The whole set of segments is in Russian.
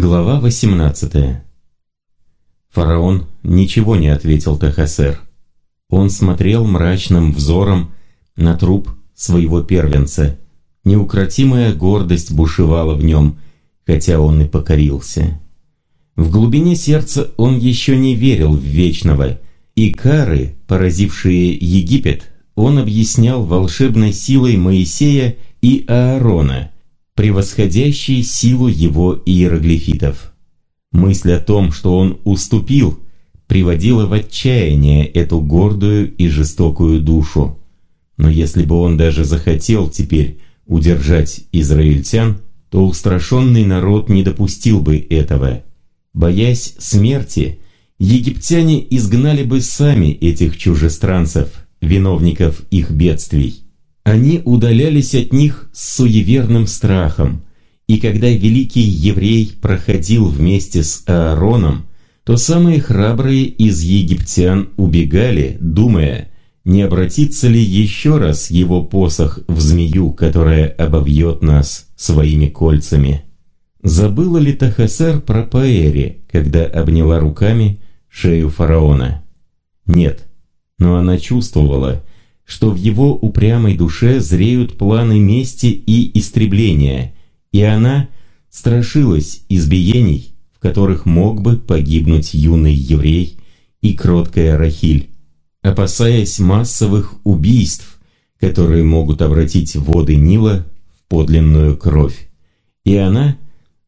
Глава 18 Фараон ничего не ответил Тахасер. Он смотрел мрачным взором на труп своего первенца. Неукротимая гордость бушевала в нем, хотя он и покорился. В глубине сердца он еще не верил в вечного, и кары, поразившие Египет, он объяснял волшебной силой Моисея и Аарона, превосходящей силу его иероглифитов. Мысль о том, что он уступил, приводила в отчаяние эту гордую и жестокую душу. Но если бы он даже захотел теперь удержать израильтян, то устрашенный народ не допустил бы этого. Боясь смерти, египтяне изгнали бы сами этих чужестранцев, виновников их бедствий. Они удалялись от них с суеверным страхом, и когда великий еврей проходил вместе с Аароном, то самые храбрые из египтян убегали, думая, не обратится ли еще раз его посох в змею, которая обовьет нас своими кольцами. Забыла ли Тахасер про Паэри, когда обняла руками шею фараона? Нет, но она чувствовала, что в его упрямой душе зреют планы мести и истребления – и она страшилась избиений, в которых мог бы погибнуть юный еврей и кроткая Рахиль, опасаясь массовых убийств, которые могут обратить воды Нила в подлинную кровь. И она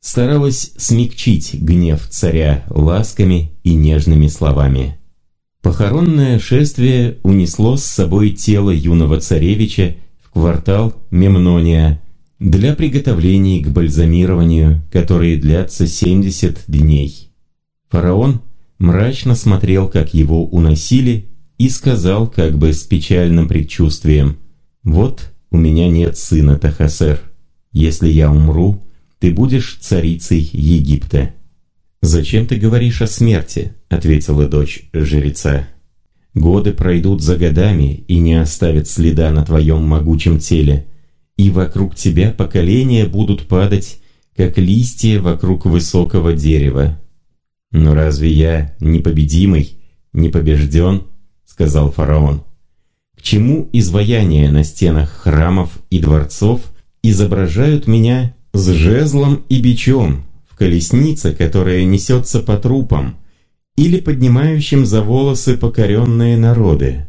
старалась смягчить гнев царя ласками и нежными словами. Похоронное шествие унесло с собой тело юного царевича в квартал Мемнония, для приготовлений к бальзамированию, которые длятся 70 дней. Фараон мрачно смотрел, как его уносили, и сказал как бы с печальным предчувствием, «Вот у меня нет сына, Тахасер. Если я умру, ты будешь царицей Египта». «Зачем ты говоришь о смерти?» – ответила дочь жреца. «Годы пройдут за годами и не оставят следа на твоем могучем теле и вокруг тебя поколения будут падать, как листья вокруг высокого дерева. «Но разве я непобедимый, не побежден?» — сказал фараон. «К чему изваяния на стенах храмов и дворцов изображают меня с жезлом и бичом в колеснице, которая несется по трупам, или поднимающим за волосы покоренные народы?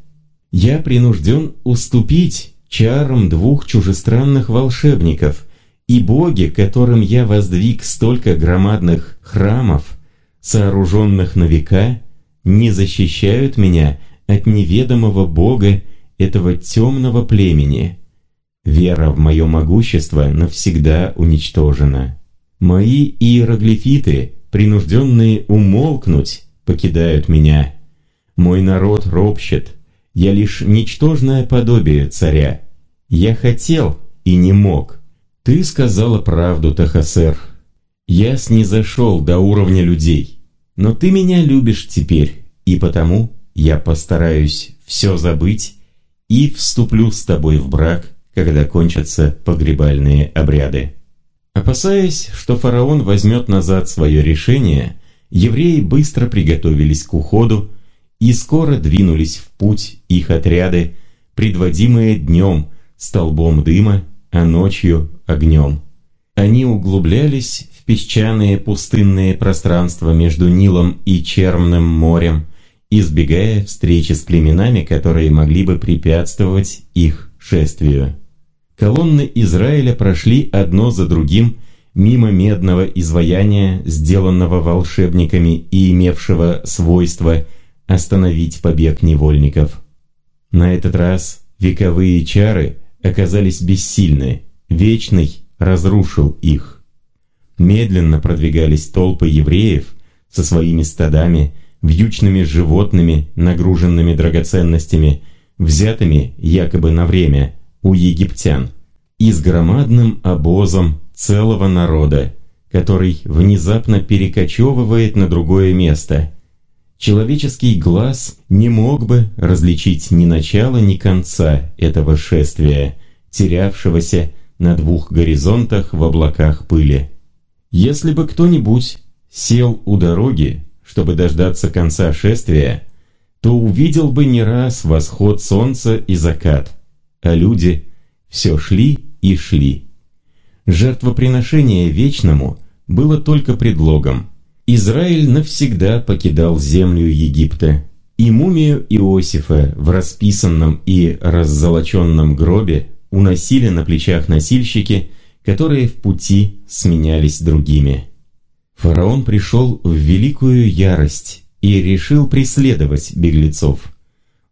Я принужден уступить чарам двух чужестранных волшебников, и боги, которым я воздвиг столько громадных храмов, сооруженных на века, не защищают меня от неведомого бога этого темного племени. Вера в мое могущество навсегда уничтожена. Мои иероглифиты, принужденные умолкнуть, покидают меня. Мой народ ропщет – я лишь ничтожное подобие царя. Я хотел и не мог. Ты сказала правду, Тахасер. Я снизошел до уровня людей. Но ты меня любишь теперь, и потому я постараюсь все забыть и вступлю с тобой в брак, когда кончатся погребальные обряды. Опасаясь, что фараон возьмет назад свое решение, евреи быстро приготовились к уходу, и скоро двинулись в путь их отряды, предводимые днем столбом дыма, а ночью огнем. Они углублялись в песчаные пустынные пространства между Нилом и Черным морем, избегая встречи с племенами, которые могли бы препятствовать их шествию. Колонны Израиля прошли одно за другим мимо медного изваяния, сделанного волшебниками и имевшего свойство – остановить побег невольников. На этот раз вековые чары оказались бессильны, Вечный разрушил их. Медленно продвигались толпы евреев со своими стадами, вьючными животными, нагруженными драгоценностями, взятыми якобы на время у египтян, и с громадным обозом целого народа, который внезапно перекочевывает на другое место – человеческий глаз не мог бы различить ни начала, ни конца этого шествия, терявшегося на двух горизонтах в облаках пыли. Если бы кто-нибудь сел у дороги, чтобы дождаться конца шествия, то увидел бы не раз восход солнца и закат, а люди все шли и шли. Жертвоприношение вечному было только предлогом. Израиль навсегда покидал землю Египта, и мумию Иосифа в расписанном и раззолоченном гробе уносили на плечах носильщики, которые в пути сменялись другими. Фараон пришел в великую ярость и решил преследовать беглецов.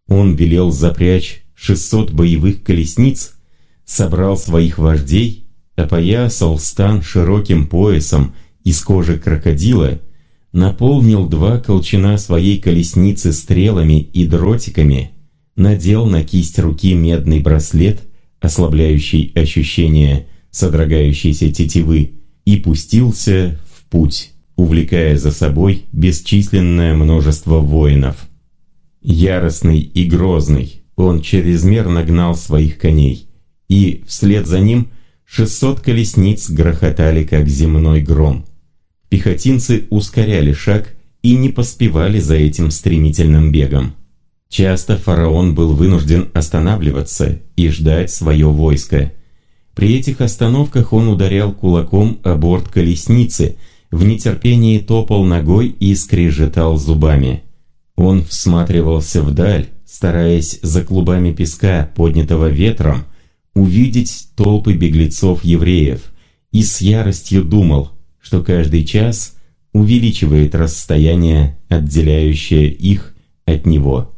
Он велел запрячь 600 боевых колесниц, собрал своих вождей, опоясал стан широким поясом из кожи крокодила наполнил два колчана своей колесницы стрелами и дротиками, надел на кисть руки медный браслет, ослабляющий ощущение содрогающейся тетивы, и пустился в путь, увлекая за собой бесчисленное множество воинов. Яростный и грозный, он чрезмерно гнал своих коней, и вслед за ним 600 колесниц грохотали, как земной гром. Пехотинцы ускоряли шаг и не поспевали за этим стремительным бегом. Часто фараон был вынужден останавливаться и ждать свое войско. При этих остановках он ударял кулаком о борт колесницы, в нетерпении топал ногой и скрежетал зубами. Он всматривался вдаль, стараясь за клубами песка, поднятого ветром, увидеть толпы беглецов-евреев, и с яростью думал – что каждый час увеличивает расстояние, отделяющее их от него.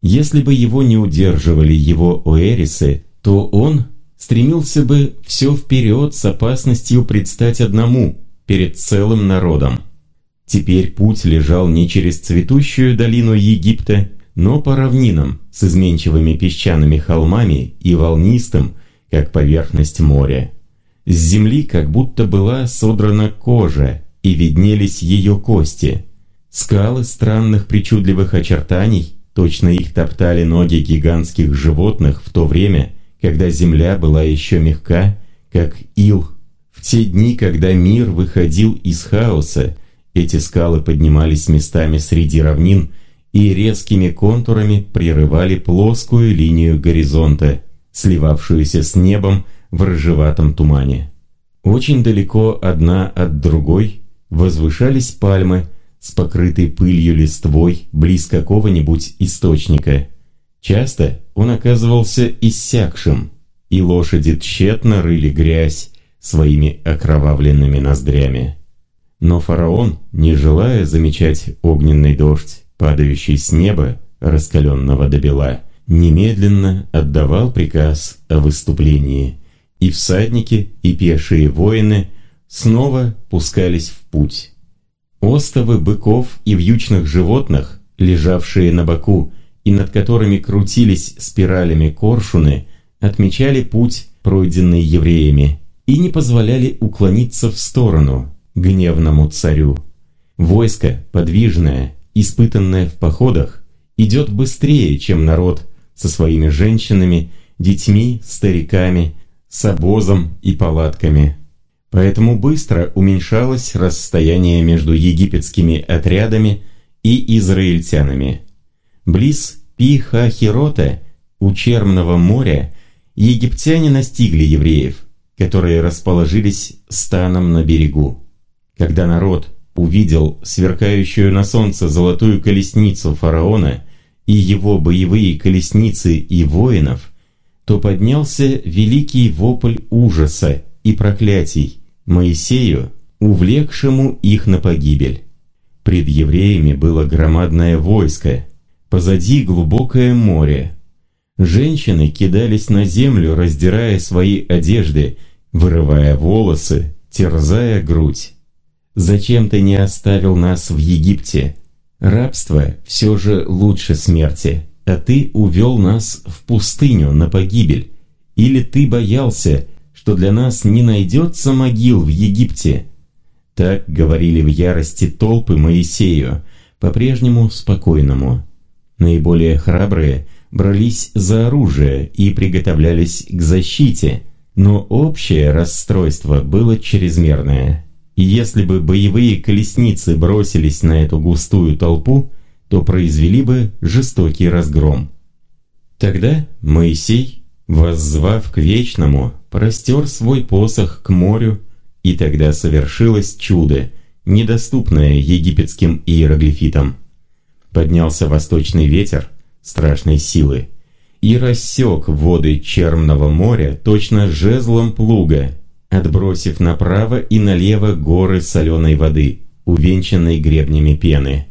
Если бы его не удерживали его оэрисы, то он стремился бы все вперед с опасностью предстать одному перед целым народом. Теперь путь лежал не через цветущую долину Египта, но по равнинам с изменчивыми песчаными холмами и волнистым, как поверхность моря. С земли как будто была содрана кожа, и виднелись ее кости. Скалы странных причудливых очертаний, точно их топтали ноги гигантских животных в то время, когда земля была еще мягка, как ил. В те дни, когда мир выходил из хаоса, эти скалы поднимались местами среди равнин и резкими контурами прерывали плоскую линию горизонта, сливавшуюся с небом в рыжеватом тумане. Очень далеко одна от другой возвышались пальмы с покрытой пылью листвой близ какого-нибудь источника. Часто он оказывался иссякшим, и лошади тщетно рыли грязь своими окровавленными ноздрями. Но фараон, не желая замечать огненный дождь, падающий с неба, раскаленного до бела, немедленно отдавал приказ о выступлении – и всадники, и пешие воины снова пускались в путь. Остовы быков и вьючных животных, лежавшие на боку и над которыми крутились спиралями коршуны, отмечали путь, пройденный евреями, и не позволяли уклониться в сторону гневному царю. Войско, подвижное, испытанное в походах, идет быстрее, чем народ со своими женщинами, детьми, стариками, с обозом и палатками. Поэтому быстро уменьшалось расстояние между египетскими отрядами и израильтянами. Близ Пи-Ха-Хирота, у Черного моря, египтяне настигли евреев, которые расположились станом на берегу. Когда народ увидел сверкающую на солнце золотую колесницу фараона и его боевые колесницы и воинов, то поднялся великий вопль ужаса и проклятий Моисею, увлекшему их на погибель. Пред евреями было громадное войско, позади глубокое море. Женщины кидались на землю, раздирая свои одежды, вырывая волосы, терзая грудь. «Зачем ты не оставил нас в Египте? Рабство все же лучше смерти» а ты увел нас в пустыню на погибель? Или ты боялся, что для нас не найдется могил в Египте?» Так говорили в ярости толпы Моисею, по-прежнему спокойному. Наиболее храбрые брались за оружие и приготовлялись к защите, но общее расстройство было чрезмерное, и если бы боевые колесницы бросились на эту густую толпу, то произвели бы жестокий разгром. Тогда Моисей, воззвав к Вечному, простер свой посох к морю, и тогда совершилось чудо, недоступное египетским иероглифитам. Поднялся восточный ветер страшной силы и рассек воды Чермного моря точно жезлом плуга, отбросив направо и налево горы соленой воды, увенчанной гребнями пены.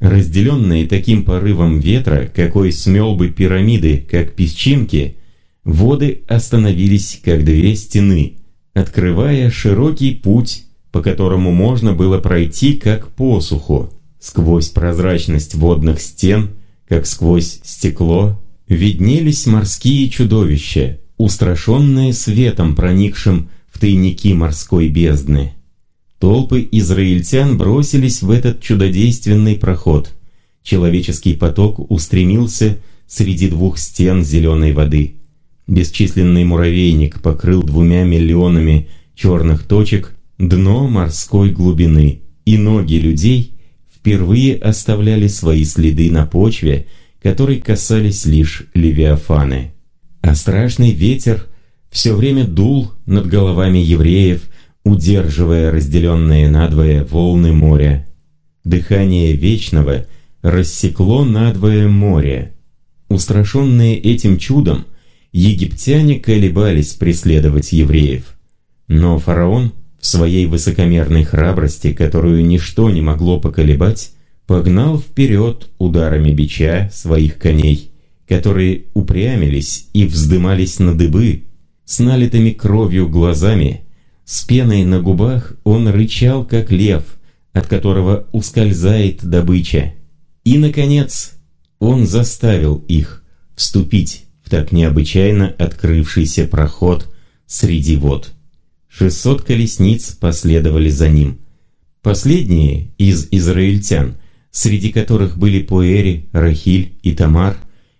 Разделенные таким порывом ветра, какой смел бы пирамиды, как песчинки, воды остановились, как две стены, открывая широкий путь, по которому можно было пройти, как по суху, сквозь прозрачность водных стен, как сквозь стекло, виднелись морские чудовища, устрашенные светом, проникшим в тайники морской бездны. Толпы израильтян бросились в этот чудодейственный проход. Человеческий поток устремился среди двух стен зеленой воды. Бесчисленный муравейник покрыл двумя миллионами черных точек дно морской глубины, и ноги людей впервые оставляли свои следы на почве, которой касались лишь левиафаны. А страшный ветер все время дул над головами евреев, удерживая разделенные надвое волны моря. Дыхание Вечного рассекло надвое море. Устрашенные этим чудом, египтяне колебались преследовать евреев. Но фараон в своей высокомерной храбрости, которую ничто не могло поколебать, погнал вперед ударами бича своих коней, которые упрямились и вздымались на дыбы, с налитыми кровью глазами, с пеной на губах он рычал, как лев, от которого ускользает добыча. И, наконец, он заставил их вступить в так необычайно открывшийся проход среди вод. Шестьсот колесниц последовали за ним. Последние из израильтян, среди которых были Пуэри, Рахиль и Тамар,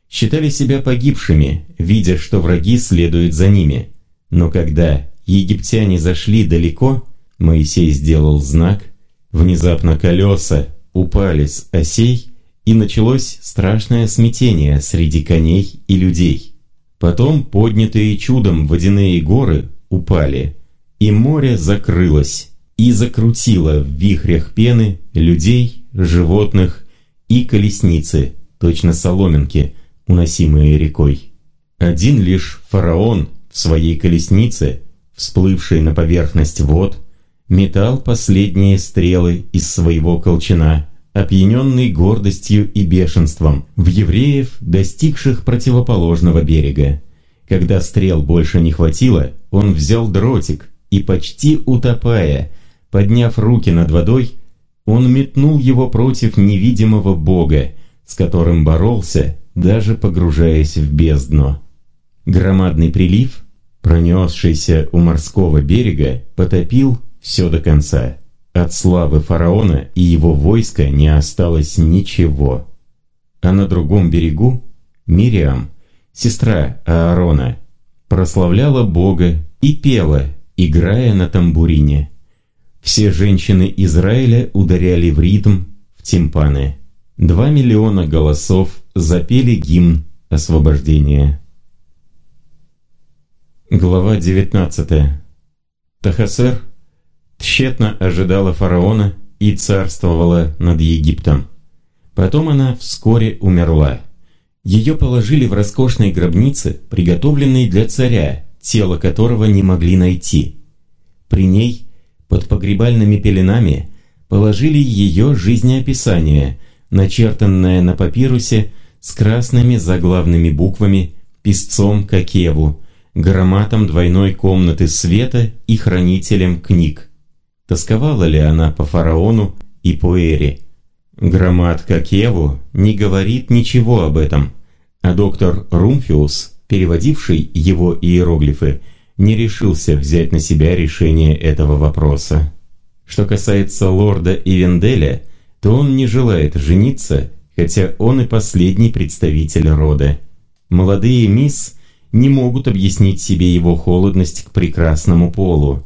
считали себя погибшими, видя, что враги следуют за ними. Но когда египтяне зашли далеко, Моисей сделал знак, внезапно колеса упали с осей, и началось страшное смятение среди коней и людей. Потом поднятые чудом водяные горы упали, и море закрылось, и закрутило в вихрях пены людей, животных и колесницы, точно соломинки – уносимые рекой. Один лишь фараон в своей колеснице, всплывшей на поверхность вод, метал последние стрелы из своего колчана, опьяненный гордостью и бешенством, в евреев, достигших противоположного берега. Когда стрел больше не хватило, он взял дротик и, почти утопая, подняв руки над водой, он метнул его против невидимого бога, с которым боролся даже погружаясь в бездну. Громадный прилив, пронесшийся у морского берега, потопил все до конца. От славы фараона и его войска не осталось ничего. А на другом берегу Мириам, сестра Аарона, прославляла Бога и пела, играя на тамбурине. Все женщины Израиля ударяли в ритм, в тимпаны. Два миллиона голосов запели гимн освобождения. Глава 19. Тахасер тщетно ожидала фараона и царствовала над Египтом. Потом она вскоре умерла. Ее положили в роскошной гробнице, приготовленной для царя, тело которого не могли найти. При ней, под погребальными пеленами, положили ее жизнеописание – начертанная на папирусе с красными заглавными буквами писцом Кокеву, громатом двойной комнаты света и хранителем книг. Тосковала ли она по фараону и по Эре? Громат Кокеву не говорит ничего об этом, а доктор Румфиус, переводивший его иероглифы, не решился взять на себя решение этого вопроса. Что касается лорда Ивенделя – то он не желает жениться, хотя он и последний представитель рода. Молодые мисс не могут объяснить себе его холодность к прекрасному полу.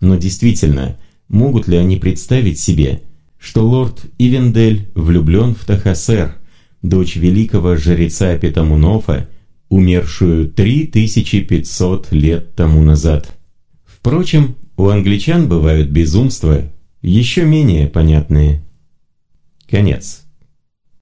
Но действительно, могут ли они представить себе, что лорд Ивендель влюблен в Тахасер, дочь великого жреца Петамунофа, умершую 3500 лет тому назад. Впрочем, у англичан бывают безумства, еще менее понятные. Конец.